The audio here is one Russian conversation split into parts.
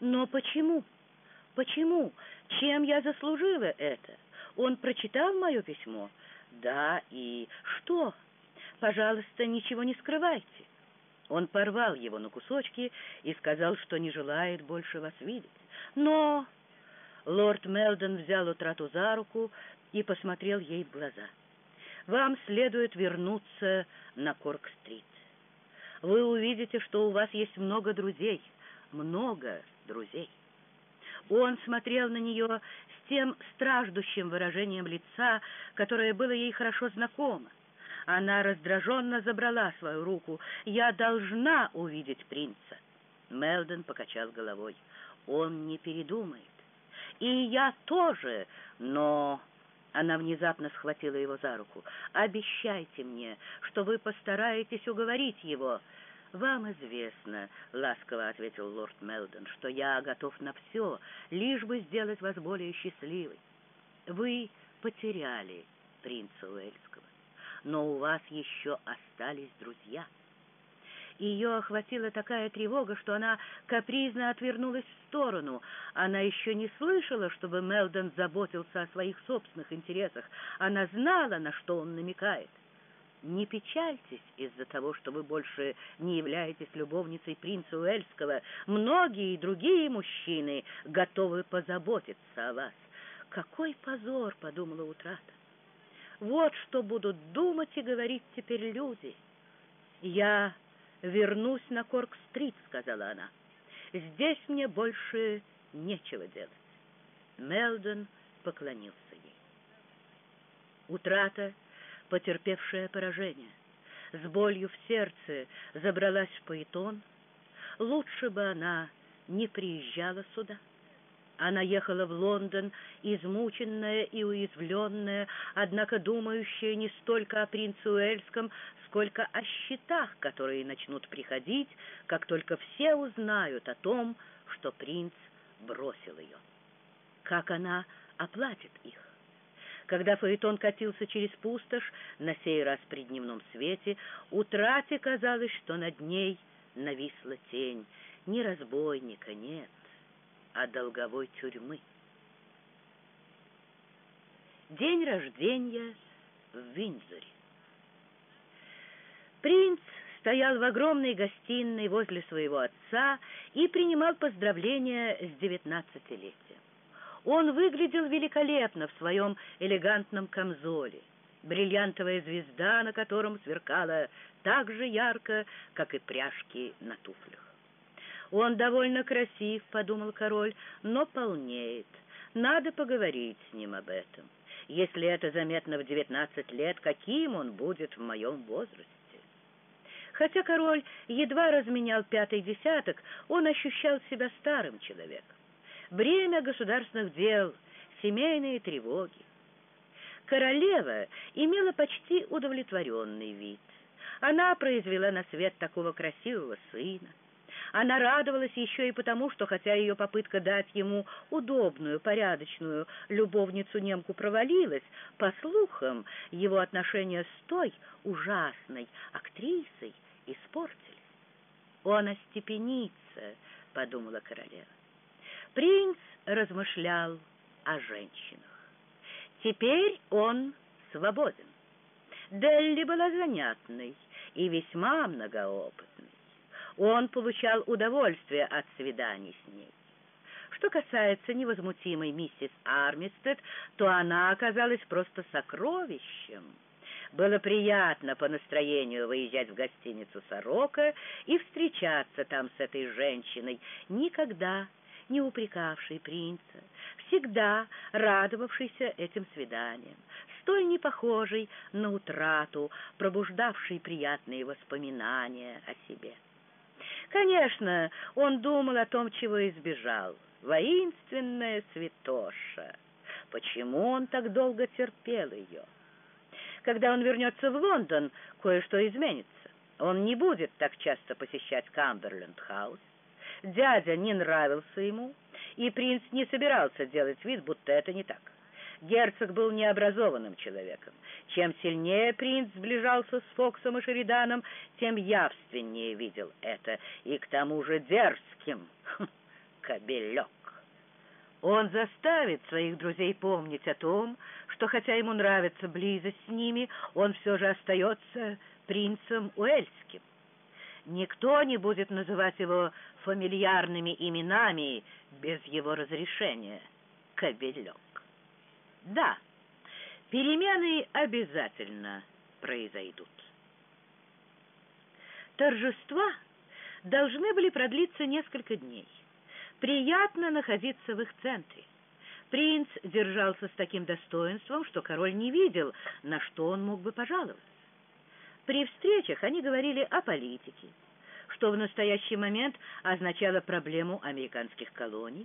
Но почему? Почему? Чем я заслужила это? Он прочитал мое письмо? Да, и что? Пожалуйста, ничего не скрывайте. Он порвал его на кусочки и сказал, что не желает больше вас видеть. Но лорд Мелдон взял утрату за руку и посмотрел ей в глаза. «Вам следует вернуться на Корк-стрит. Вы увидите, что у вас есть много друзей, много друзей». Он смотрел на нее с тем страждущим выражением лица, которое было ей хорошо знакомо. Она раздраженно забрала свою руку. «Я должна увидеть принца!» Мелдон покачал головой. «Он не передумает. И я тоже, но...» Она внезапно схватила его за руку. «Обещайте мне, что вы постараетесь уговорить его». «Вам известно, — ласково ответил лорд Мелдон, — что я готов на все, лишь бы сделать вас более счастливой. Вы потеряли принца Уэльского, но у вас еще остались друзья». Ее охватила такая тревога, что она капризно отвернулась в сторону. Она еще не слышала, чтобы Мелдон заботился о своих собственных интересах. Она знала, на что он намекает. Не печальтесь из-за того, что вы больше не являетесь любовницей принца Уэльского. Многие другие мужчины готовы позаботиться о вас. Какой позор, — подумала утрата. Вот что будут думать и говорить теперь люди. Я вернусь на Корк-стрит, — сказала она. Здесь мне больше нечего делать. Мелдон поклонился ей. Утрата потерпевшая поражение. С болью в сердце забралась в Паэтон. Лучше бы она не приезжала сюда. Она ехала в Лондон, измученная и уязвленная, однако думающая не столько о принце Уэльском, сколько о счетах, которые начнут приходить, как только все узнают о том, что принц бросил ее. Как она оплатит их? Когда Фаэтон катился через пустошь, на сей раз при дневном свете, утрате казалось, что над ней нависла тень. Не разбойника, нет, а долговой тюрьмы. День рождения в Виндзоре. Принц стоял в огромной гостиной возле своего отца и принимал поздравления с девятнадцатилетием. Он выглядел великолепно в своем элегантном камзоле. Бриллиантовая звезда, на котором сверкала так же ярко, как и пряжки на туфлях. «Он довольно красив», — подумал король, — «но полнеет. Надо поговорить с ним об этом. Если это заметно в девятнадцать лет, каким он будет в моем возрасте?» Хотя король едва разменял пятый десяток, он ощущал себя старым человеком бремя государственных дел, семейные тревоги. Королева имела почти удовлетворенный вид. Она произвела на свет такого красивого сына. Она радовалась еще и потому, что хотя ее попытка дать ему удобную, порядочную любовницу-немку провалилась, по слухам, его отношения с той ужасной актрисой испортились. «Он остепенится», — подумала королева. Принц размышлял о женщинах. Теперь он свободен. Делли была занятной и весьма многоопытной. Он получал удовольствие от свиданий с ней. Что касается невозмутимой миссис Армистед, то она оказалась просто сокровищем. Было приятно по настроению выезжать в гостиницу «Сорока» и встречаться там с этой женщиной. Никогда не упрекавший принца, всегда радовавшийся этим свиданиям, столь не похожий на утрату, пробуждавший приятные воспоминания о себе. Конечно, он думал о том, чего избежал. Воинственная святоша. Почему он так долго терпел ее? Когда он вернется в Лондон, кое-что изменится. Он не будет так часто посещать Камберленд-хаус. Дядя не нравился ему, и принц не собирался делать вид, будто это не так. Герцог был необразованным человеком. Чем сильнее принц сближался с Фоксом и Шериданом, тем явственнее видел это, и к тому же дерзким. Хм, кобелек. Он заставит своих друзей помнить о том, что хотя ему нравится близость с ними, он все же остается принцем Уэльским. Никто не будет называть его фамильярными именами без его разрешения. Кобелек. Да, перемены обязательно произойдут. Торжества должны были продлиться несколько дней. Приятно находиться в их центре. Принц держался с таким достоинством, что король не видел, на что он мог бы пожаловаться. При встречах они говорили о политике, что в настоящий момент означало проблему американских колоний,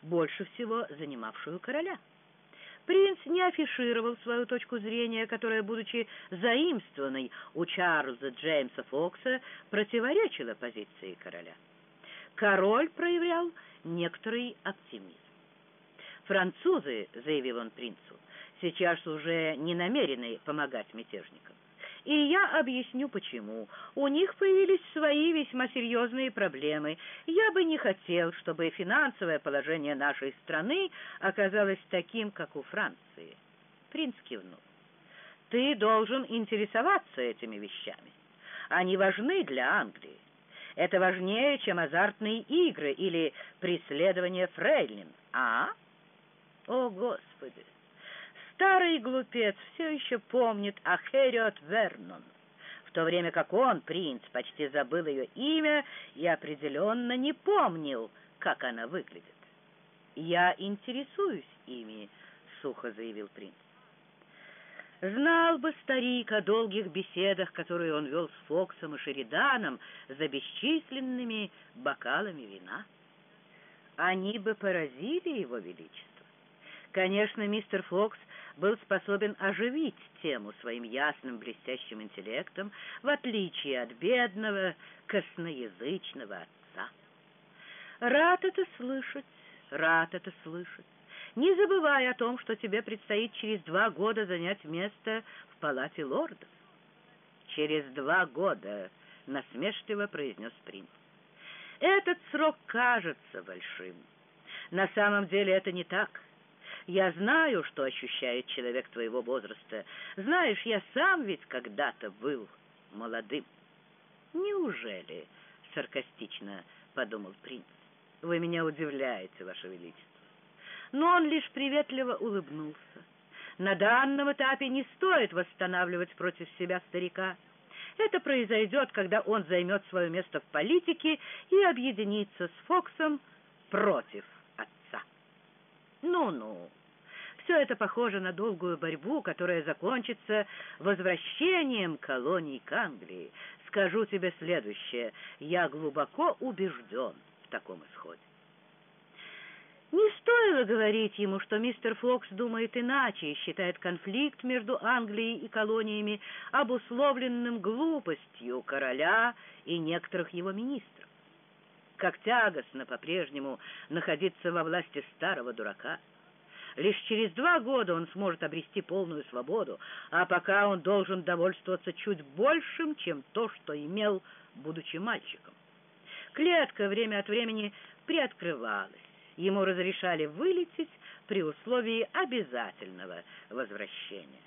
больше всего занимавшую короля. Принц не афишировал свою точку зрения, которая, будучи заимствованной у Чарльза Джеймса Фокса, противоречила позиции короля. Король проявлял некоторый оптимизм. «Французы», — заявил он принцу, — «сейчас уже не намерены помогать мятежникам. И я объясню, почему. У них появились свои весьма серьезные проблемы. Я бы не хотел, чтобы финансовое положение нашей страны оказалось таким, как у Франции. Принц кивнул. Ты должен интересоваться этими вещами. Они важны для Англии. Это важнее, чем азартные игры или преследование фрейлин. А? О, Господи! Старый глупец все еще помнит о Хэриот Вернон, в то время как он, принц, почти забыл ее имя и определенно не помнил, как она выглядит. «Я интересуюсь ими», — сухо заявил принц. Знал бы старик о долгих беседах, которые он вел с Фоксом и Шериданом за бесчисленными бокалами вина. Они бы поразили его величество. Конечно, мистер Фокс был способен оживить тему своим ясным блестящим интеллектом, в отличие от бедного, косноязычного отца. Рад это слышать, рад это слышать. Не забывай о том, что тебе предстоит через два года занять место в палате лордов. Через два года, насмешливо произнес принц. Этот срок кажется большим. На самом деле это не так. Я знаю, что ощущает человек твоего возраста. Знаешь, я сам ведь когда-то был молодым. Неужели? Саркастично подумал принц. Вы меня удивляете, ваше величество. Но он лишь приветливо улыбнулся. На данном этапе не стоит восстанавливать против себя старика. Это произойдет, когда он займет свое место в политике и объединится с Фоксом против ну-ну. Все это похоже на долгую борьбу, которая закончится возвращением колоний к Англии. Скажу тебе следующее. Я глубоко убежден в таком исходе. Не стоило говорить ему, что мистер Фокс думает иначе и считает конфликт между Англией и колониями обусловленным глупостью короля и некоторых его министров как тягостно по-прежнему находиться во власти старого дурака. Лишь через два года он сможет обрести полную свободу, а пока он должен довольствоваться чуть большим, чем то, что имел, будучи мальчиком. Клетка время от времени приоткрывалась. Ему разрешали вылететь при условии обязательного возвращения.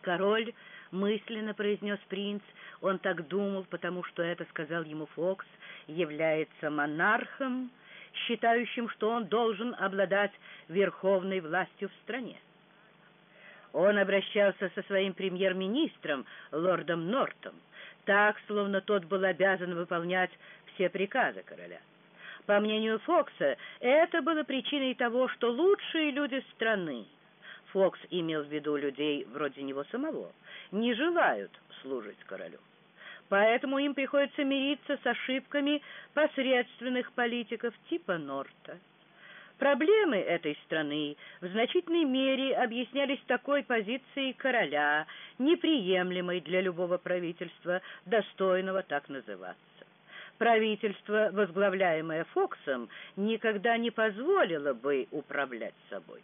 Король мысленно произнес принц. Он так думал, потому что это сказал ему Фокс, является монархом, считающим, что он должен обладать верховной властью в стране. Он обращался со своим премьер-министром, лордом Нортом, так, словно тот был обязан выполнять все приказы короля. По мнению Фокса, это было причиной того, что лучшие люди страны, Фокс имел в виду людей вроде него самого, не желают служить королю. Поэтому им приходится мириться с ошибками посредственных политиков типа Норта. Проблемы этой страны в значительной мере объяснялись такой позицией короля, неприемлемой для любого правительства, достойного так называться. Правительство, возглавляемое Фоксом, никогда не позволило бы управлять собой.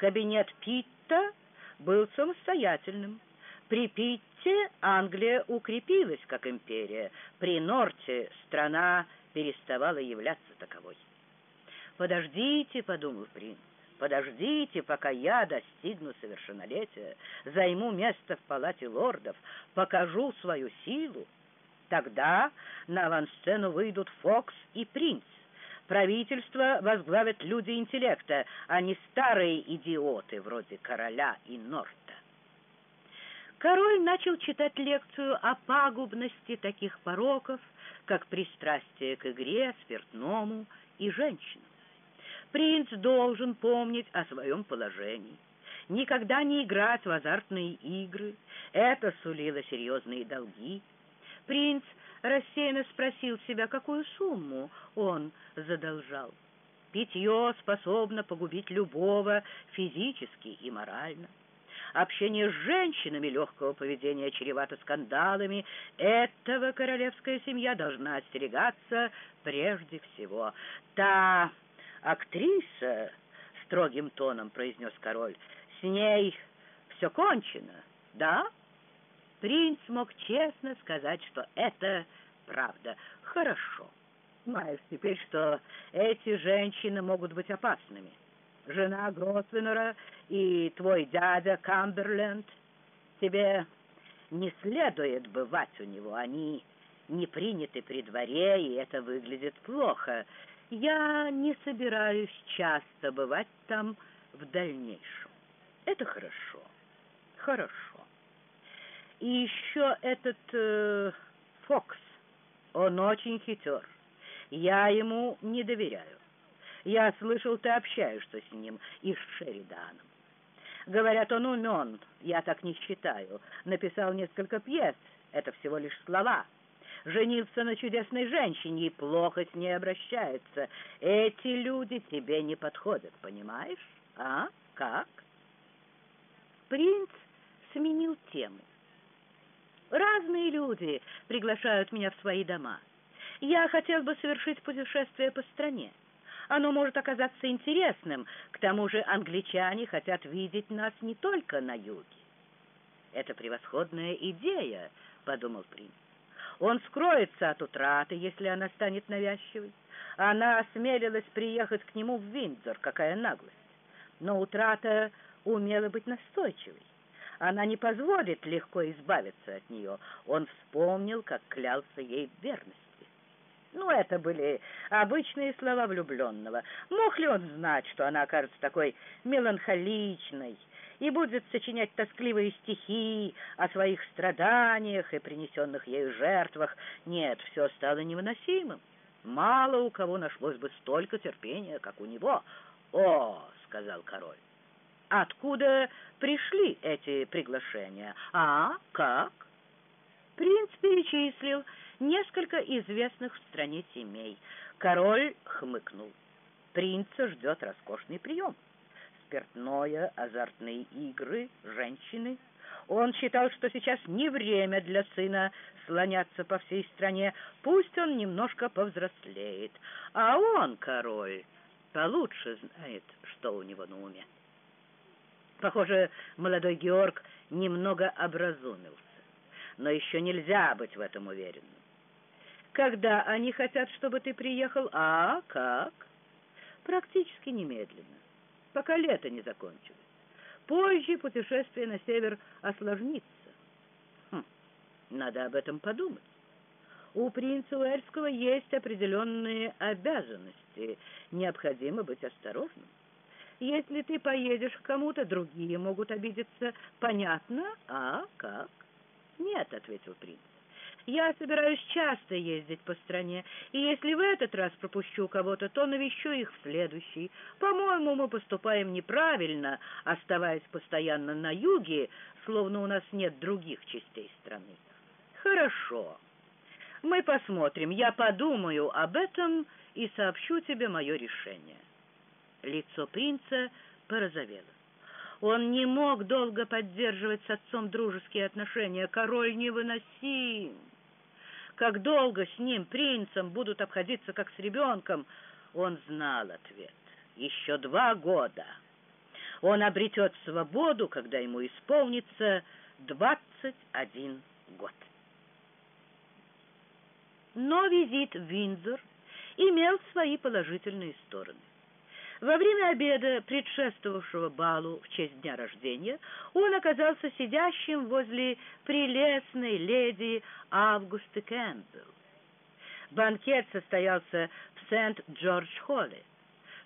Кабинет Питта был самостоятельным. При Питте Англия укрепилась как империя, при Норте страна переставала являться таковой. «Подождите», — подумал принц, — «подождите, пока я достигну совершеннолетия, займу место в палате лордов, покажу свою силу. Тогда на авансцену выйдут Фокс и принц. Правительство возглавят люди интеллекта, а не старые идиоты вроде короля и Норта. Король начал читать лекцию о пагубности таких пороков, как пристрастие к игре, спиртному и женщинам. Принц должен помнить о своем положении, никогда не играть в азартные игры, это сулило серьезные долги. Принц рассеянно спросил себя, какую сумму он задолжал. Питье способно погубить любого физически и морально. Общение с женщинами легкого поведения чревато скандалами. Этого королевская семья должна остерегаться прежде всего. Та актриса, строгим тоном произнес король, с ней все кончено, да? Принц мог честно сказать, что это правда. Хорошо. Знаешь теперь, что эти женщины могут быть опасными жена Гросвеннера и твой дядя Камберленд. Тебе не следует бывать у него, они не приняты при дворе, и это выглядит плохо. Я не собираюсь часто бывать там в дальнейшем. Это хорошо, хорошо. И еще этот э, Фокс, он очень хитер. Я ему не доверяю. Я слышал, ты общаешься с ним и с Шериданом. Говорят, он умен, я так не считаю. Написал несколько пьес, это всего лишь слова. Женился на чудесной женщине и плохо с ней обращается. Эти люди тебе не подходят, понимаешь? А? Как? Принц сменил тему. Разные люди приглашают меня в свои дома. Я хотел бы совершить путешествие по стране. Оно может оказаться интересным. К тому же англичане хотят видеть нас не только на юге. «Это превосходная идея», — подумал принц. «Он скроется от утраты, если она станет навязчивой. Она осмелилась приехать к нему в Виндзор. Какая наглость! Но утрата умела быть настойчивой. Она не позволит легко избавиться от нее. Он вспомнил, как клялся ей в верности. Ну, это были обычные слова влюбленного. Мог ли он знать, что она окажется такой меланхоличной и будет сочинять тоскливые стихи о своих страданиях и принесенных ею жертвах? Нет, все стало невыносимым. Мало у кого нашлось бы столько терпения, как у него. «О!» — сказал король. «Откуда пришли эти приглашения? А, как?» Принц перечислил несколько известных в стране семей. Король хмыкнул. Принца ждет роскошный прием. Спиртное, азартные игры, женщины. Он считал, что сейчас не время для сына слоняться по всей стране. Пусть он немножко повзрослеет. А он, король, получше знает, что у него на уме. Похоже, молодой Георг немного образумился. Но еще нельзя быть в этом уверенным. Когда они хотят, чтобы ты приехал? А, как? Практически немедленно, пока лето не закончилось. Позже путешествие на север осложнится. Хм, надо об этом подумать. У принца Уэльского есть определенные обязанности. Необходимо быть осторожным. Если ты поедешь к кому-то, другие могут обидеться. Понятно? А как? Нет, ответил принц. Я собираюсь часто ездить по стране, и если в этот раз пропущу кого-то, то навещу их в следующий. По-моему, мы поступаем неправильно, оставаясь постоянно на юге, словно у нас нет других частей страны. Хорошо. Мы посмотрим. Я подумаю об этом и сообщу тебе мое решение. Лицо принца порозовело. Он не мог долго поддерживать с отцом дружеские отношения. Король невыносим. Как долго с ним, принцем, будут обходиться как с ребенком, он знал ответ. Еще два года. Он обретет свободу, когда ему исполнится двадцать один год. Но визит в Виндзор имел свои положительные стороны. Во время обеда, предшествовавшего балу в честь дня рождения, он оказался сидящим возле прелестной леди Августы Кэмпбелл. Банкет состоялся в Сент-Джордж-Холле.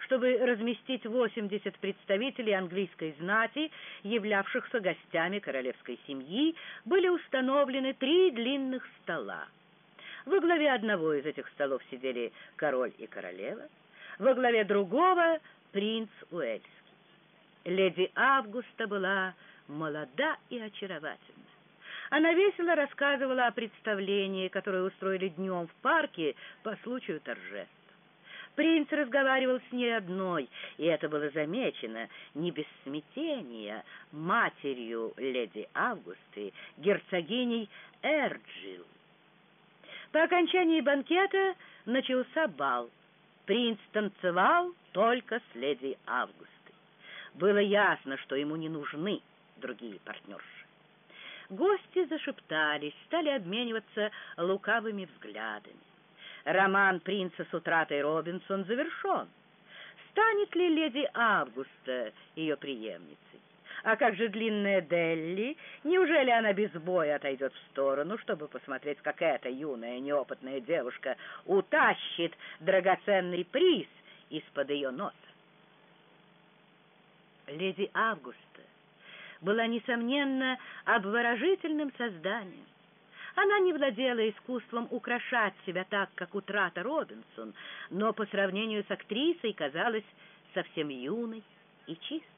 Чтобы разместить 80 представителей английской знати, являвшихся гостями королевской семьи, были установлены три длинных стола. Во главе одного из этих столов сидели король и королева, во главе другого — принц Уэльский. Леди Августа была молода и очаровательна. Она весело рассказывала о представлении, которое устроили днем в парке по случаю торжеств. Принц разговаривал с ней одной, и это было замечено не без смятения матерью леди Августы, герцогиней Эрджил. По окончании банкета начался бал. Принц танцевал только с леди Августой. Было ясно, что ему не нужны другие партнерши. Гости зашептались, стали обмениваться лукавыми взглядами. Роман принца с утратой Робинсон завершен. Станет ли леди Августа ее преемницей? А как же длинная Делли? Неужели она без боя отойдет в сторону, чтобы посмотреть, как эта юная неопытная девушка утащит драгоценный приз из-под ее носа? Леди Августа была, несомненно, обворожительным созданием. Она не владела искусством украшать себя так, как утрата Робинсон, но по сравнению с актрисой казалась совсем юной и чистой.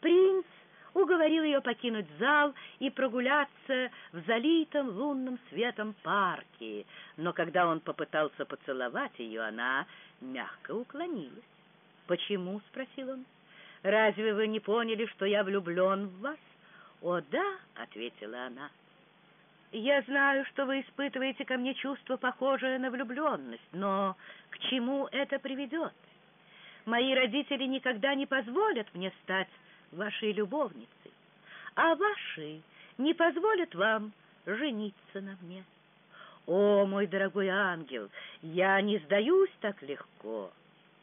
Принц уговорил ее покинуть зал и прогуляться в залитом лунным светом парке, но когда он попытался поцеловать ее, она мягко уклонилась. «Почему?» — спросил он. «Разве вы не поняли, что я влюблен в вас?» «О, да», — ответила она. «Я знаю, что вы испытываете ко мне чувство, похожее на влюбленность, но к чему это приведет? Мои родители никогда не позволят мне стать вашей любовницей, а ваши не позволят вам жениться на мне. О, мой дорогой ангел, я не сдаюсь так легко.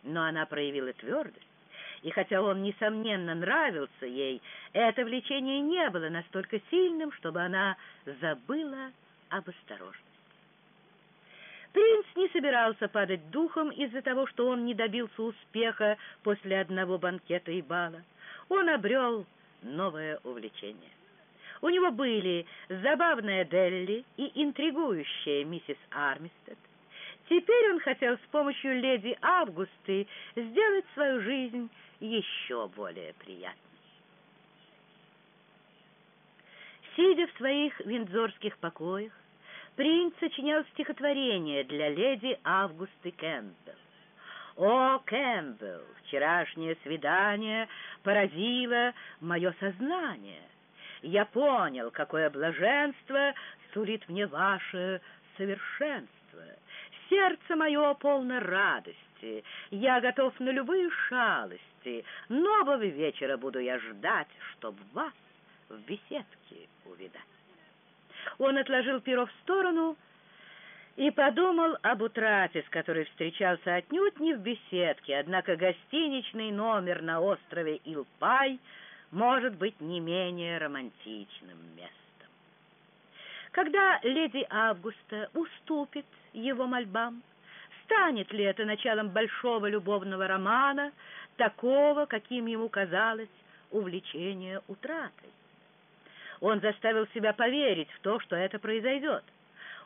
Но она проявила твердость, и хотя он, несомненно, нравился ей, это влечение не было настолько сильным, чтобы она забыла об осторожности. Принц не собирался падать духом из-за того, что он не добился успеха после одного банкета и бала он обрел новое увлечение. У него были забавная Делли и интригующая миссис Армистед. Теперь он хотел с помощью леди Августы сделать свою жизнь еще более приятной. Сидя в своих виндзорских покоях, принц сочинял стихотворение для леди Августы Кэмпбелл. О, Кэмпбелл, вчерашнее свидание поразило мое сознание. Я понял, какое блаженство сулит мне ваше совершенство. Сердце мое полно радости, я готов на любые шалости. Нового вечера буду я ждать, чтоб вас в беседке увидать. Он отложил перо в сторону и подумал об утрате, с которой встречался отнюдь не в беседке, однако гостиничный номер на острове Илпай может быть не менее романтичным местом. Когда леди Августа уступит его мольбам, станет ли это началом большого любовного романа, такого, каким ему казалось увлечение утратой? Он заставил себя поверить в то, что это произойдет.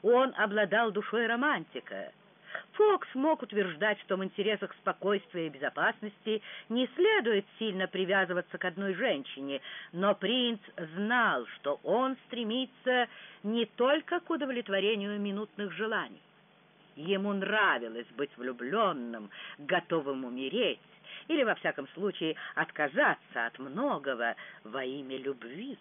Он обладал душой романтика. Фокс мог утверждать, что в интересах спокойствия и безопасности не следует сильно привязываться к одной женщине, но принц знал, что он стремится не только к удовлетворению минутных желаний. Ему нравилось быть влюбленным, готовым умереть, или, во всяком случае, отказаться от многого во имя любви.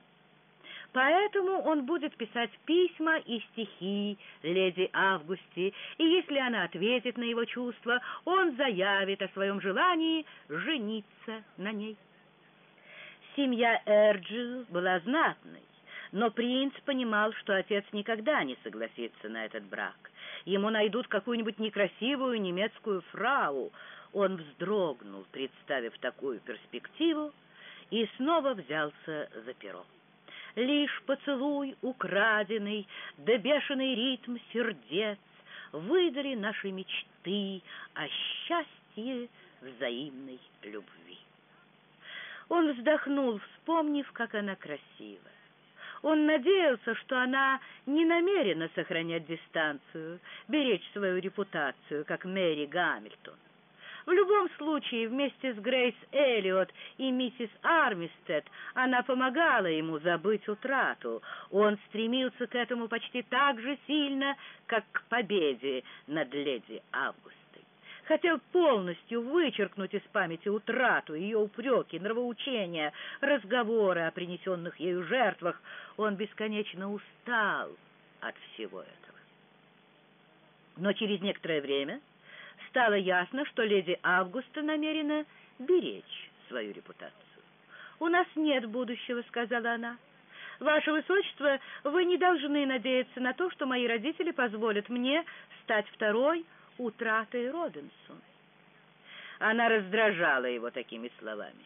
Поэтому он будет писать письма и стихи леди Августе, и если она ответит на его чувства, он заявит о своем желании жениться на ней. Семья Эрджил была знатной, но принц понимал, что отец никогда не согласится на этот брак, ему найдут какую-нибудь некрасивую немецкую фрау. Он вздрогнул, представив такую перспективу, и снова взялся за перо. Лишь поцелуй украденный, да бешеный ритм сердец выдали наши мечты о счастье взаимной любви. Он вздохнул, вспомнив, как она красива. Он надеялся, что она не намерена сохранять дистанцию, беречь свою репутацию, как Мэри Гамильтон. В любом случае, вместе с Грейс Эллиот и миссис Армистед она помогала ему забыть утрату. Он стремился к этому почти так же сильно, как к победе над леди Августой. Хотел полностью вычеркнуть из памяти утрату, ее упреки, нравоучения, разговоры о принесенных ею жертвах. Он бесконечно устал от всего этого. Но через некоторое время стало ясно, что леди Августа намерена беречь свою репутацию. «У нас нет будущего», — сказала она. «Ваше Высочество, вы не должны надеяться на то, что мои родители позволят мне стать второй утратой Робинсон». Она раздражала его такими словами.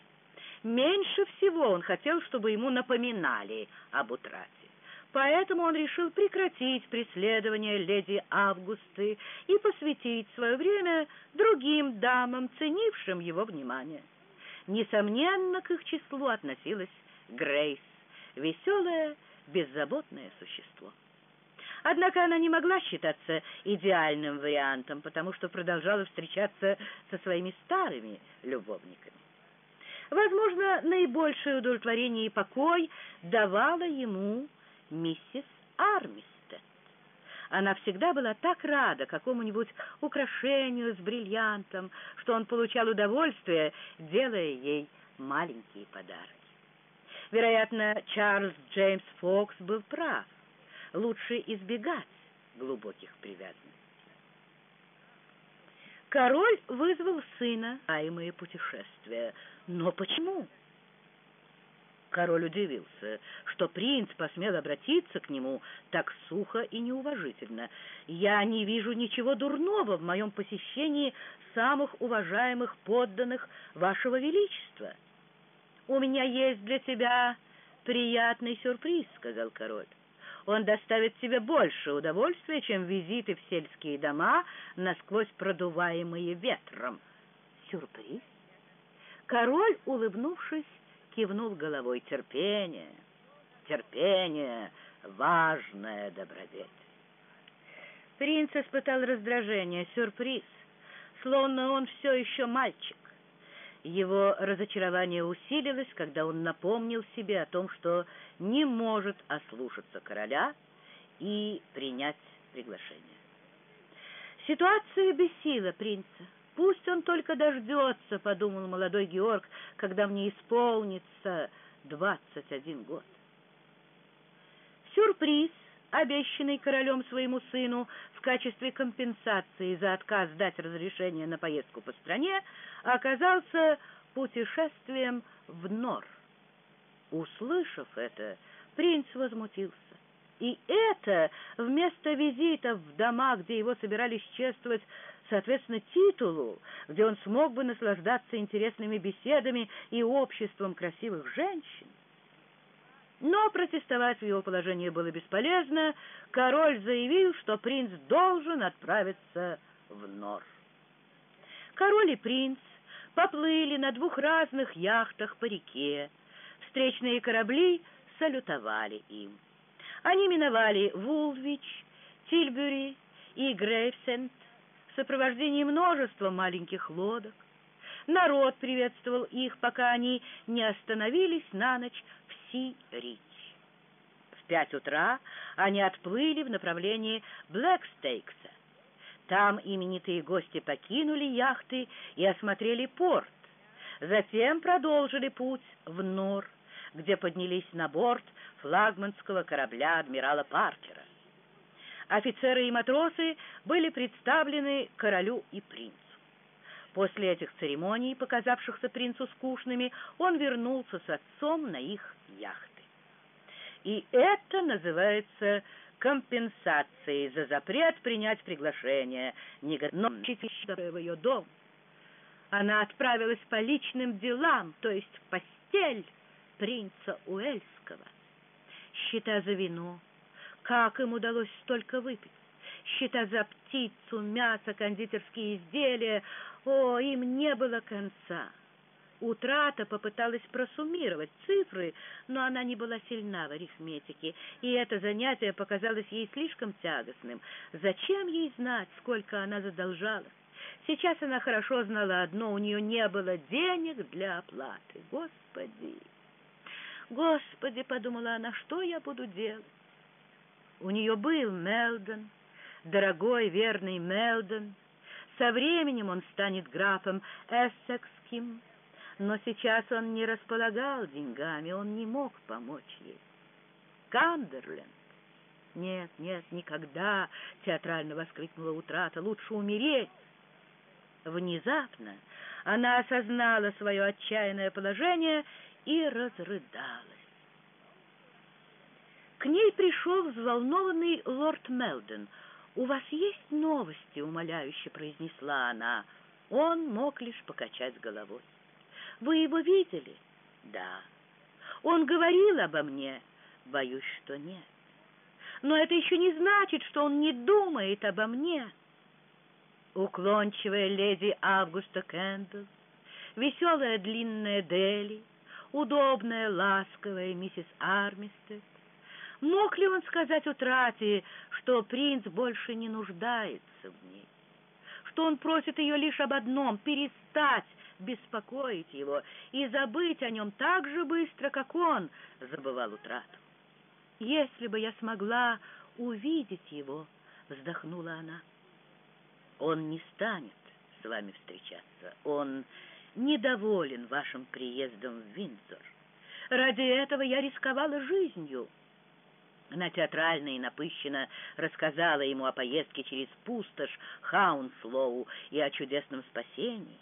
Меньше всего он хотел, чтобы ему напоминали об утрате. Поэтому он решил прекратить преследование леди Августы и посвятить свое время другим дамам, ценившим его внимание. Несомненно, к их числу относилась Грейс, веселое, беззаботное существо. Однако она не могла считаться идеальным вариантом, потому что продолжала встречаться со своими старыми любовниками. Возможно, наибольшее удовлетворение и покой давала ему миссис Армистед. Она всегда была так рада какому-нибудь украшению с бриллиантом, что он получал удовольствие, делая ей маленькие подарки. Вероятно, Чарльз Джеймс Фокс был прав. Лучше избегать глубоких привязанностей. Король вызвал сына, а мои путешествия. Но почему? Король удивился, что принц посмел обратиться к нему так сухо и неуважительно. «Я не вижу ничего дурного в моем посещении самых уважаемых подданных вашего величества. У меня есть для тебя приятный сюрприз», — сказал король. «Он доставит тебе больше удовольствия, чем визиты в сельские дома, насквозь продуваемые ветром». «Сюрприз?» Король, улыбнувшись, кивнул головой. Терпение, терпение — важная добродетель. Принц испытал раздражение, сюрприз, словно он все еще мальчик. Его разочарование усилилось, когда он напомнил себе о том, что не может ослушаться короля и принять приглашение. Ситуация бесила принца. «Пусть он только дождется», — подумал молодой Георг, «когда мне исполнится двадцать один год». Сюрприз, обещанный королем своему сыну в качестве компенсации за отказ дать разрешение на поездку по стране, оказался путешествием в Нор. Услышав это, принц возмутился. И это вместо визитов в дома, где его собирались чествовать соответственно титулу, где он смог бы наслаждаться интересными беседами и обществом красивых женщин. Но протестовать в его положении было бесполезно. Король заявил, что принц должен отправиться в Нор. Король и принц поплыли на двух разных яхтах по реке. Встречные корабли салютовали им. Они миновали Вулвич, Тильбюри и Грейвсенд, в сопровождении множества маленьких лодок. Народ приветствовал их, пока они не остановились на ночь в Си-Рич. В пять утра они отплыли в направлении Блэкстейкса. Там именитые гости покинули яхты и осмотрели порт. Затем продолжили путь в Нор, где поднялись на борт флагманского корабля адмирала Паркера. Офицеры и матросы были представлены королю и принцу. После этих церемоний, показавшихся принцу скучными, он вернулся с отцом на их яхты. И это называется компенсацией за запрет принять приглашение, но в ее дом. Она отправилась по личным делам, то есть в постель принца Уэльского. Счета за вино, как им удалось столько выпить, счета за птицу, мясо, кондитерские изделия, о, им не было конца. Утрата попыталась просуммировать цифры, но она не была сильна в арифметике, и это занятие показалось ей слишком тягостным. Зачем ей знать, сколько она задолжалась? Сейчас она хорошо знала одно, у нее не было денег для оплаты. Господи! Господи, подумала она, что я буду делать? У нее был Мелдон, дорогой, верный Мелдон. Со временем он станет графом Эссекским, но сейчас он не располагал деньгами, он не мог помочь ей. Кандерленд. Нет, нет, никогда, театрально воскликнула утрата, лучше умереть. Внезапно она осознала свое отчаянное положение и разрыдалась. К ней пришел взволнованный лорд Мелден. «У вас есть новости?» — умоляюще произнесла она. Он мог лишь покачать головой. Вы его видели? Да. Он говорил обо мне? Боюсь, что нет. Но это еще не значит, что он не думает обо мне. Уклончивая леди Августа Кэндл, веселая длинная Дели, удобная, ласковая миссис Армистед. Мог ли он сказать утрате, что принц больше не нуждается в ней? Что он просит ее лишь об одном — перестать беспокоить его и забыть о нем так же быстро, как он забывал утрату. «Если бы я смогла увидеть его», — вздохнула она, — «он не станет с вами встречаться. Он недоволен вашим приездом в Виндзор. Ради этого я рисковала жизнью». Она театрально и напыщенно рассказала ему о поездке через пустошь Хаунслоу и о чудесном спасении.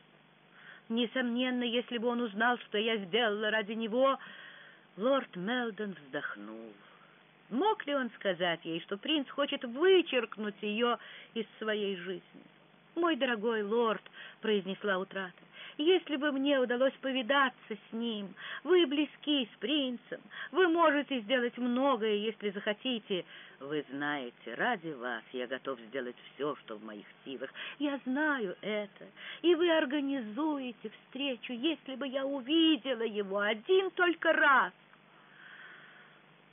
Несомненно, если бы он узнал, что я сделала ради него, лорд Мелдон вздохнул. Мог ли он сказать ей, что принц хочет вычеркнуть ее из своей жизни? «Мой дорогой лорд», — произнесла утрата, если бы мне удалось повидаться с ним, вы близки с принцем, вы можете сделать многое, если захотите. Вы знаете, ради вас я готов сделать все, что в моих силах. Я знаю это, и вы организуете встречу, если бы я увидела его один только раз.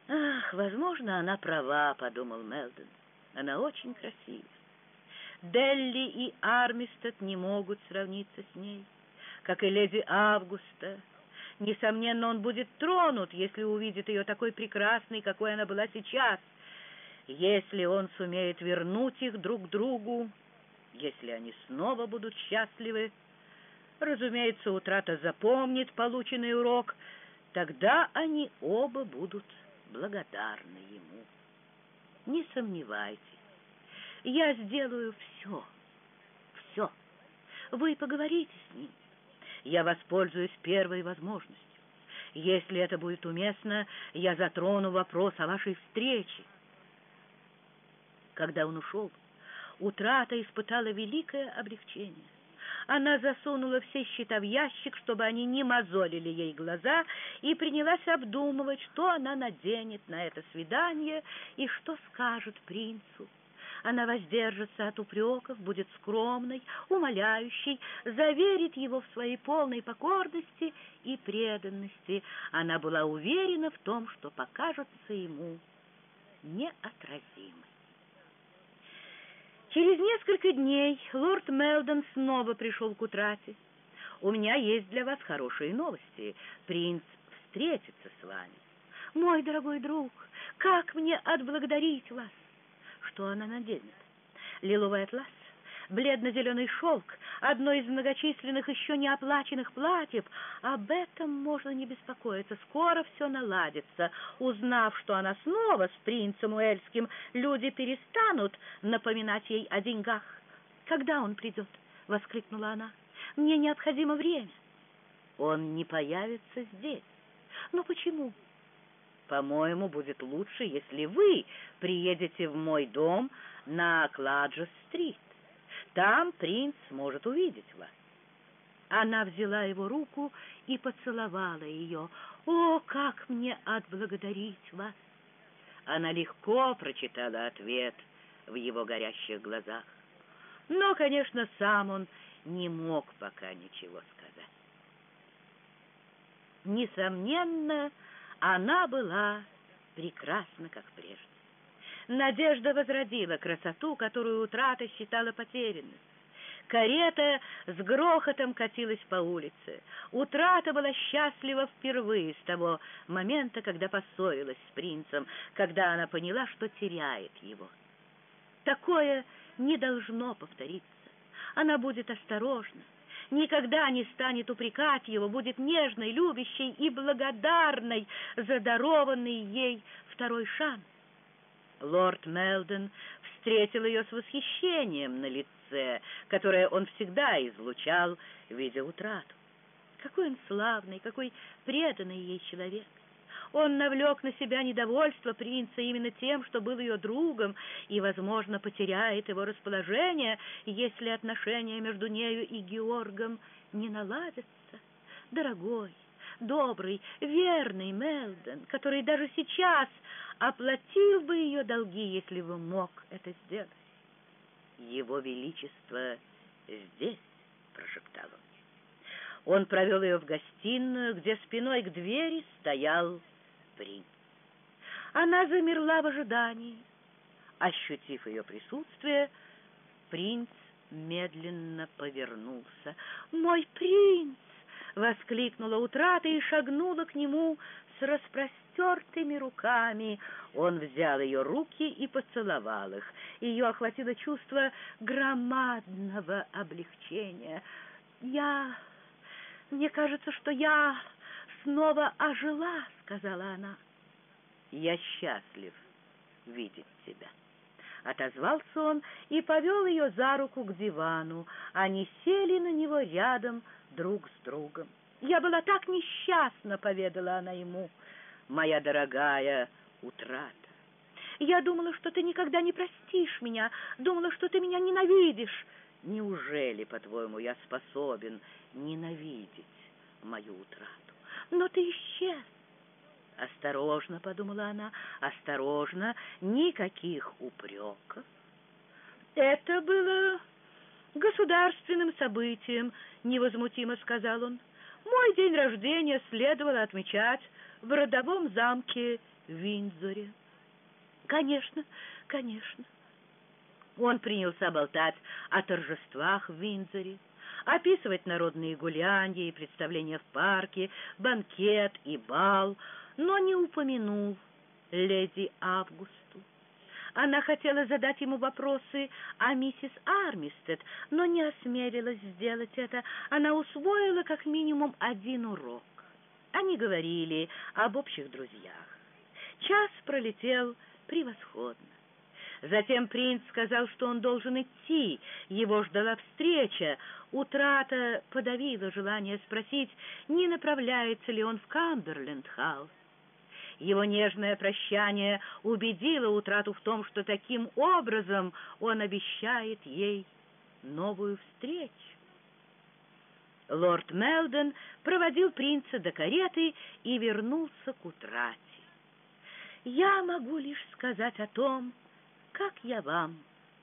Ах, возможно, она права, подумал Мелдон. Она очень красива. Делли и Армистед не могут сравниться с ней как и леди Августа. Несомненно, он будет тронут, если увидит ее такой прекрасной, какой она была сейчас. Если он сумеет вернуть их друг другу, если они снова будут счастливы, разумеется, утрата запомнит полученный урок, тогда они оба будут благодарны ему. Не сомневайтесь, я сделаю все, все. Вы поговорите с ним я воспользуюсь первой возможностью. Если это будет уместно, я затрону вопрос о вашей встрече. Когда он ушел, утрата испытала великое облегчение. Она засунула все счета в ящик, чтобы они не мозолили ей глаза, и принялась обдумывать, что она наденет на это свидание и что скажет принцу. Она воздержится от упреков, будет скромной, умоляющей, заверит его в своей полной покорности и преданности. Она была уверена в том, что покажется ему неотразимой. Через несколько дней лорд Мелдон снова пришел к утрате. «У меня есть для вас хорошие новости. Принц встретится с вами». «Мой дорогой друг, как мне отблагодарить вас?» Что она наденет. Лиловый атлас, бледно-зеленый шелк, одно из многочисленных еще не оплаченных платьев. Об этом можно не беспокоиться, скоро все наладится. Узнав, что она снова с принцем Уэльским, люди перестанут напоминать ей о деньгах. «Когда он придет?» — воскликнула она. «Мне необходимо время». «Он не появится здесь». «Но почему?» По-моему, будет лучше, если вы приедете в мой дом на Кладжес-стрит. Там принц сможет увидеть вас. Она взяла его руку и поцеловала ее. «О, как мне отблагодарить вас!» Она легко прочитала ответ в его горящих глазах. Но, конечно, сам он не мог пока ничего сказать. Несомненно, она была прекрасна, как прежде. Надежда возродила красоту, которую утрата считала потерянной. Карета с грохотом катилась по улице. Утрата была счастлива впервые с того момента, когда поссорилась с принцем, когда она поняла, что теряет его. Такое не должно повториться. Она будет осторожна, никогда не станет упрекать его, будет нежной, любящей и благодарной за дарованный ей второй шанс. Лорд Мелден встретил ее с восхищением на лице, которое он всегда излучал, видя утрату. Какой он славный, какой преданный ей человек. Он навлек на себя недовольство принца именно тем, что был ее другом, и, возможно, потеряет его расположение, если отношения между нею и Георгом не наладятся. Дорогой, добрый, верный Мелден, который даже сейчас оплатил бы ее долги, если бы мог это сделать. Его Величество здесь, прошептал он. Он провел ее в гостиную, где спиной к двери стоял принц. Она замерла в ожидании. Ощутив ее присутствие, принц медленно повернулся. «Мой принц!» — воскликнула утрата и шагнула к нему с распростертыми руками. Он взял ее руки и поцеловал их. Ее охватило чувство громадного облегчения. «Я... Мне кажется, что я снова ожила», — сказала она. «Я счастлив видеть тебя». Отозвался он и повел ее за руку к дивану. Они сели на него рядом друг с другом. «Я была так несчастна», — поведала она ему, — «моя дорогая утрата. Я думала, что ты никогда не простишь меня, думала, что ты меня ненавидишь. Неужели, по-твоему, я способен ненавидеть мою утрату? Но ты исчез». «Осторожно», — подумала она, — «осторожно, никаких упреков». «Это было государственным событием», — невозмутимо сказал он. Мой день рождения следовало отмечать в родовом замке Виндзоре. Конечно, конечно. Он принялся болтать о торжествах в Виндзоре, описывать народные гулянья и представления в парке, банкет и бал, но не упомянул леди Августу. Она хотела задать ему вопросы о миссис Армистед, но не осмелилась сделать это. Она усвоила как минимум один урок. Они говорили об общих друзьях. Час пролетел превосходно. Затем принц сказал, что он должен идти. Его ждала встреча. Утрата подавила желание спросить, не направляется ли он в Камберленд-хаус. Его нежное прощание убедило утрату в том, что таким образом он обещает ей новую встречу. Лорд Мелден проводил принца до кареты и вернулся к утрате. «Я могу лишь сказать о том, как я вам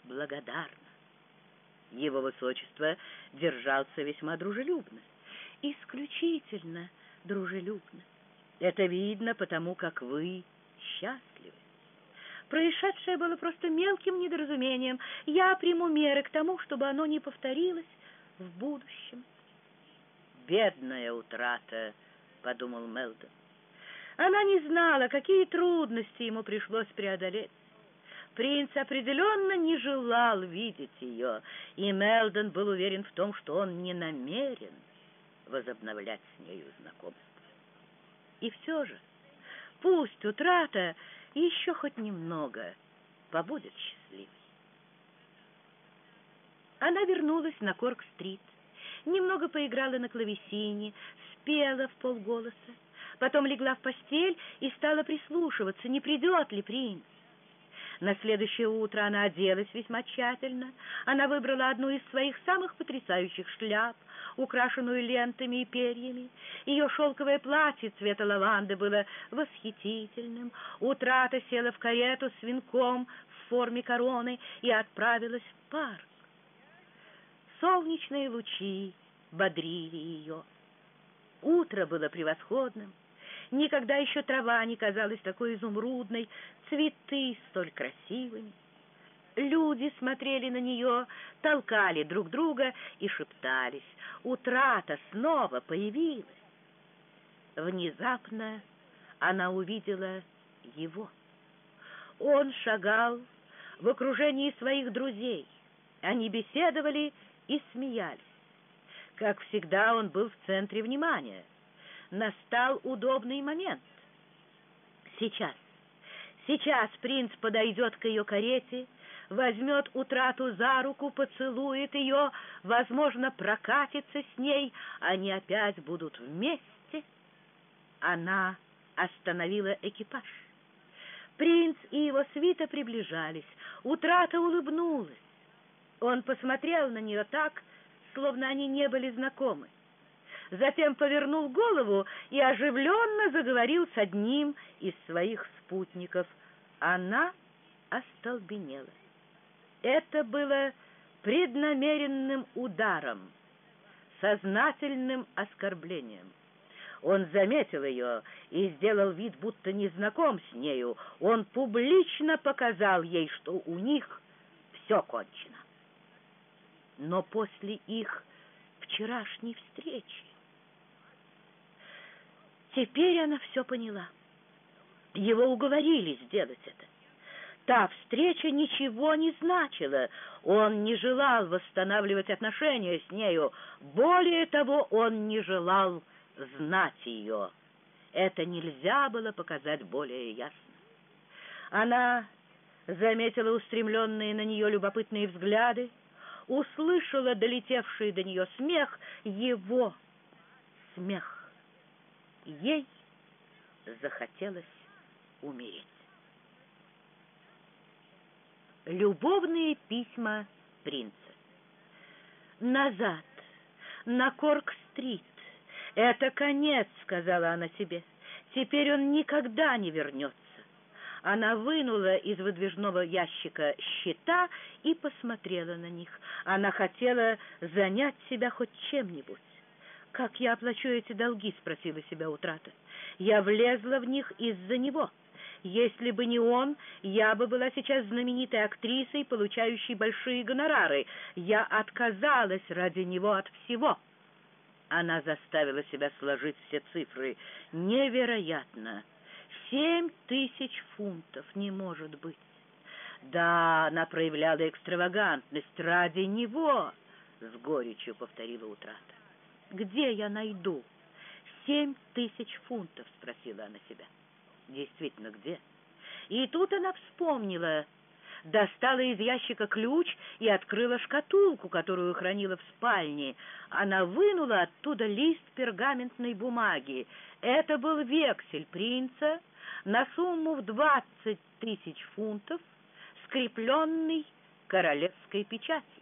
благодарна». Его высочество держался весьма дружелюбно, исключительно дружелюбно. Это видно потому, как вы счастливы. Происшедшее было просто мелким недоразумением. Я приму меры к тому, чтобы оно не повторилось в будущем. «Бедная утрата», — подумал Мелдон. Она не знала, какие трудности ему пришлось преодолеть. Принц определенно не желал видеть ее, и Мелдон был уверен в том, что он не намерен возобновлять с нею знакомство. И все же, пусть утрата еще хоть немного побудет счастливой. Она вернулась на Корк-стрит, немного поиграла на клавесине, спела в полголоса. потом легла в постель и стала прислушиваться, не придет ли принц. На следующее утро она оделась весьма тщательно. Она выбрала одну из своих самых потрясающих шляп, украшенную лентами и перьями. Ее шелковое платье цвета лаванды было восхитительным. Утрата села в карету с венком в форме короны и отправилась в парк. Солнечные лучи бодрили ее. Утро было превосходным. Никогда еще трава не казалась такой изумрудной, цветы столь красивыми. Люди смотрели на нее, толкали друг друга и шептались. Утрата снова появилась. Внезапно она увидела его. Он шагал в окружении своих друзей. Они беседовали и смеялись. Как всегда, он был в центре внимания. Настал удобный момент. Сейчас, сейчас принц подойдет к ее карете, возьмет утрату за руку, поцелует ее, возможно, прокатится с ней, они опять будут вместе. Она остановила экипаж. Принц и его свита приближались. Утрата улыбнулась. Он посмотрел на нее так, словно они не были знакомы. Затем повернул голову и оживленно заговорил с одним из своих спутников. Она остолбенела. Это было преднамеренным ударом, сознательным оскорблением. Он заметил ее и сделал вид, будто не знаком с нею. Он публично показал ей, что у них все кончено но после их вчерашней встречи. Теперь она все поняла. Его уговорили сделать это. Та встреча ничего не значила. Он не желал восстанавливать отношения с нею. Более того, он не желал знать ее. Это нельзя было показать более ясно. Она заметила устремленные на нее любопытные взгляды, услышала долетевший до нее смех, его смех. Ей захотелось умереть. Любовные письма принца. «Назад, на Корк-стрит. Это конец», — сказала она себе. «Теперь он никогда не вернется». Она вынула из выдвижного ящика счета и посмотрела на них. Она хотела занять себя хоть чем-нибудь. «Как я оплачу эти долги?» — спросила себя утрата. «Я влезла в них из-за него. Если бы не он, я бы была сейчас знаменитой актрисой, получающей большие гонорары. Я отказалась ради него от всего». Она заставила себя сложить все цифры. «Невероятно!» Семь тысяч фунтов не может быть. Да, она проявляла экстравагантность ради него, с горечью повторила утрата. Где я найду семь тысяч фунтов? спросила она себя. Действительно, где? И тут она вспомнила, достала из ящика ключ и открыла шкатулку, которую хранила в спальне. Она вынула оттуда лист пергаментной бумаги. Это был вексель принца на сумму в двадцать тысяч фунтов, скрепленный королевской печатью.